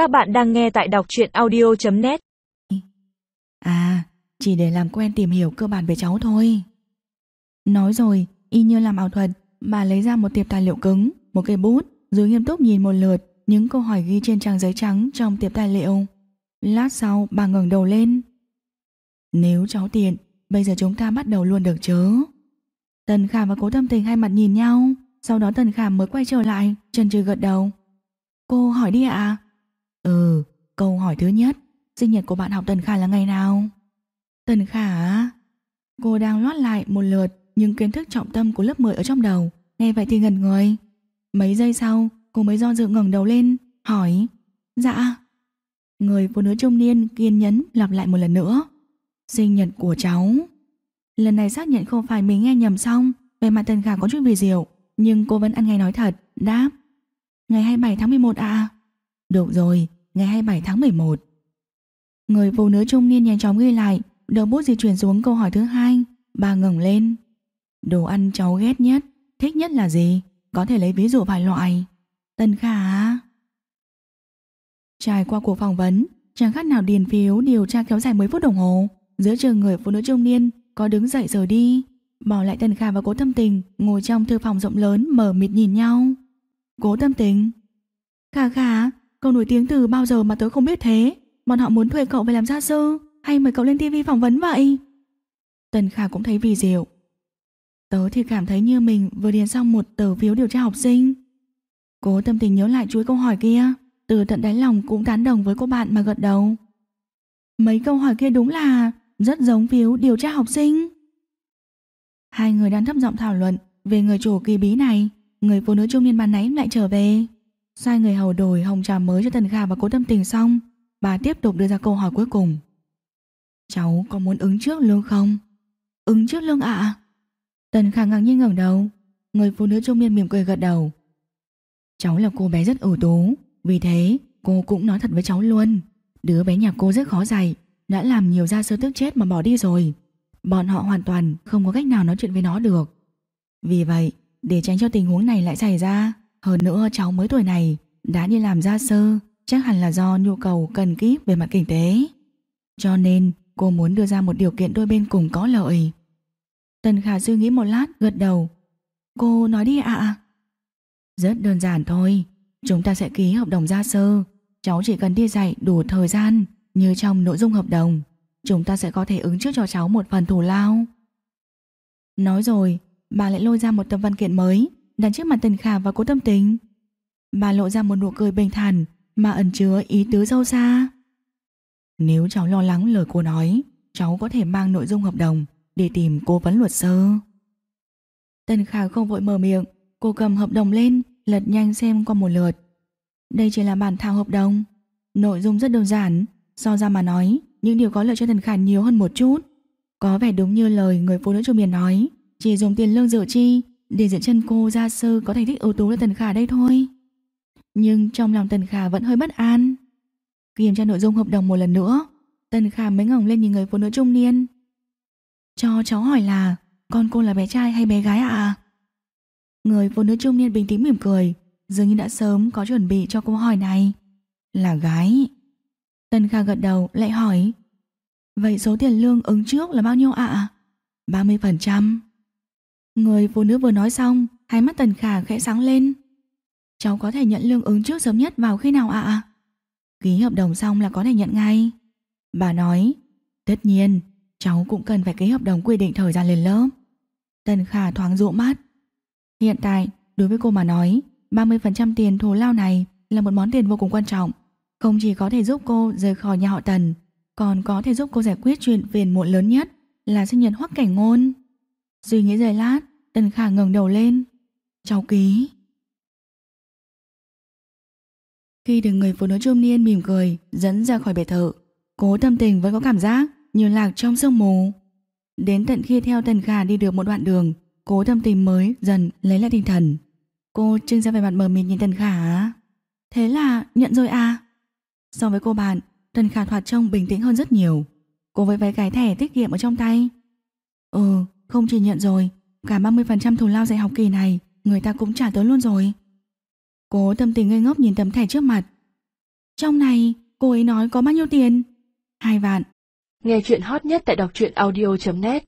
Các bạn đang nghe tại đọc truyện audio.net À, chỉ để làm quen tìm hiểu cơ bản về cháu thôi. Nói rồi, y như làm ảo thuật, bà lấy ra một tiệp tài liệu cứng, một cây bút, rồi nghiêm túc nhìn một lượt những câu hỏi ghi trên trang giấy trắng trong tiệp tài liệu. Lát sau, bà ngẩng đầu lên. Nếu cháu tiện, bây giờ chúng ta bắt đầu luôn được chứ? Tần Khả và Cố Tâm Tình hai mặt nhìn nhau, sau đó Tần Khả mới quay trở lại, chân chừ gật đầu. Cô hỏi đi ạ. Ừ, câu hỏi thứ nhất, sinh nhật của bạn học Tần Khả là ngày nào? Tần Khả Cô đang loát lại một lượt những kiến thức trọng tâm của lớp 10 ở trong đầu, nghe vậy thì ngẩn người. Mấy giây sau, cô mới do dự ngẩng đầu lên, hỏi Dạ Người phụ nữ trung niên kiên nhẫn lặp lại một lần nữa Sinh nhật của cháu Lần này xác nhận không phải mình nghe nhầm xong Về mặt Tần Khả có chút vì diệu Nhưng cô vẫn ăn ngay nói thật Đáp Ngày 27 tháng 11 à được rồi, ngày 27 tháng 11 Người phụ nữ trung niên nhanh chóng ghi lại Đầu bút di chuyển xuống câu hỏi thứ hai. Bà ngẩng lên. Đồ ăn cháu ghét nhất Thích nhất là gì? Có thể lấy ví dụ vài loại. Tân Khả Trải qua cuộc phỏng vấn Chẳng khác nào điền phiếu điều tra kéo dài mấy phút đồng hồ. Giữa trường người phụ nữ trung niên Có đứng dậy rời đi Bỏ lại Tần Khả và cố tâm tình Ngồi trong thư phòng rộng lớn mở mịt nhìn nhau. Cố tâm tình. Khả khả Cậu nổi tiếng từ bao giờ mà tớ không biết thế? Bọn họ muốn thuê cậu về làm gia sư, Hay mời cậu lên tivi phỏng vấn vậy? Tần Khả cũng thấy vì diệu Tớ thì cảm thấy như mình vừa điền xong một tờ phiếu điều tra học sinh. Cố tâm tình nhớ lại chuỗi câu hỏi kia, Từ tận đáy lòng cũng tán đồng với cô bạn mà gật đầu. Mấy câu hỏi kia đúng là Rất giống phiếu điều tra học sinh. Hai người đang thấp giọng thảo luận Về người chủ kỳ bí này, Người phụ nữ trung niên bàn nãy lại trở về. Sai người hầu đổi hồng trà mới cho Tần Khả và cố tâm tình xong, Bà tiếp tục đưa ra câu hỏi cuối cùng. Cháu có muốn ứng trước lương không? Ứng trước lương ạ. Tần Khả ngạc nhiên ngẩng đầu, Người phụ nữ trung niên mỉm cười gật đầu. Cháu là cô bé rất ưu tú, Vì thế cô cũng nói thật với cháu luôn. Đứa bé nhà cô rất khó dạy, Đã làm nhiều gia sơ tức chết mà bỏ đi rồi. Bọn họ hoàn toàn không có cách nào nói chuyện với nó được. Vì vậy, Để tránh cho tình huống này lại xảy ra hơn nữa, cháu mới tuổi này, Đã đi làm gia sơ Chắc hẳn là do nhu cầu cần kíp về mặt kinh tế. Cho nên, cô muốn đưa ra một điều kiện đôi bên cùng có lợi. Tần Khả suy nghĩ một lát, gật đầu. Cô nói đi ạ. Rất đơn giản thôi. Chúng ta sẽ ký hợp đồng gia sơ Cháu chỉ cần đi dạy đủ thời gian, Như trong nội dung hợp đồng. Chúng ta sẽ có thể ứng trước cho cháu một phần thù lao. Nói rồi, Bà lại lôi ra một tập văn kiện mới. Đặt trước mặt Tần Khả và cố tâm tính, Bà lộ ra một nụ cười bình thản Mà ẩn chứa ý tứ sâu xa. Nếu cháu lo lắng lời cô nói Cháu có thể mang nội dung hợp đồng Để tìm cố vấn luật sư Tần Khả không vội mở miệng Cô cầm hợp đồng lên Lật nhanh xem qua một lượt. Đây chỉ là bản thảo hợp đồng. Nội dung rất đơn giản So ra mà nói Những điều có lợi cho Tần Khả nhiều hơn một chút. Có vẻ đúng như lời người phụ nữ trong miền nói Chỉ dùng tiền lương dự chi để dẫn chân cô gia sư có thành tích ưu tú là Tần Khả đây thôi Nhưng trong lòng Tần Khả vẫn hơi bất an Kiểm tra nội dung hợp đồng một lần nữa, Tần Khả mới ngẩng lên nhìn người phụ nữ trung niên Cho cháu hỏi là, Con cô là bé trai hay bé gái ạ à? Người phụ nữ trung niên bình tĩnh mỉm cười, Dường như đã sớm có chuẩn bị cho câu hỏi này Là gái Tần Khả gật đầu, lại hỏi Vậy số tiền lương ứng trước là bao nhiêu ạ? À? 30% Người phụ nữ vừa nói xong, Hai mắt Tần Khả khẽ sáng lên. Cháu có thể nhận lương ứng trước sớm nhất vào khi nào ạ? À? Ký hợp đồng xong là có thể nhận ngay. Bà nói, Tất nhiên, cháu cũng cần phải ký hợp đồng quy định thời gian lên lớp. Tần Khả thoáng dụ mắt. Hiện tại, đối với cô mà nói 30% tiền thù lao này là một món tiền vô cùng quan trọng. Không chỉ có thể giúp cô rời khỏi nhà họ Tần, Còn có thể giúp cô giải quyết chuyện phiền muộn lớn nhất Là sinh nhật hoắc cảnh ngôn. Suy nghĩ giây lát Tần Khả ngẩng đầu lên. Cháu ký. Khi được người phụ nữ trung niên mỉm cười, Dẫn ra khỏi biệt thự, Cố tâm tình vẫn có cảm giác như lạc trong sương mù. Đến tận khi theo Tần Khả đi được một đoạn đường, Cố tâm tình mới dần lấy lại tinh thần. Cô trưng ra vẻ mặt mờ mịt nhìn Tần Khả Thế là nhận rồi à? So với cô bạn, Tần Khả thoạt trông bình tĩnh hơn rất nhiều. Cô với váy cái thẻ tiết kiệm ở trong tay. Ừ không chỉ nhận rồi Cả 30% thù lao dạy học kỳ này Người ta cũng trả tới luôn rồi cô tâm tình ngây ngốc nhìn tấm thẻ trước mặt Trong này, cô ấy nói có bao nhiêu tiền? Hai vạn. Nghe chuyện hot nhất tại đọc truyện audio.net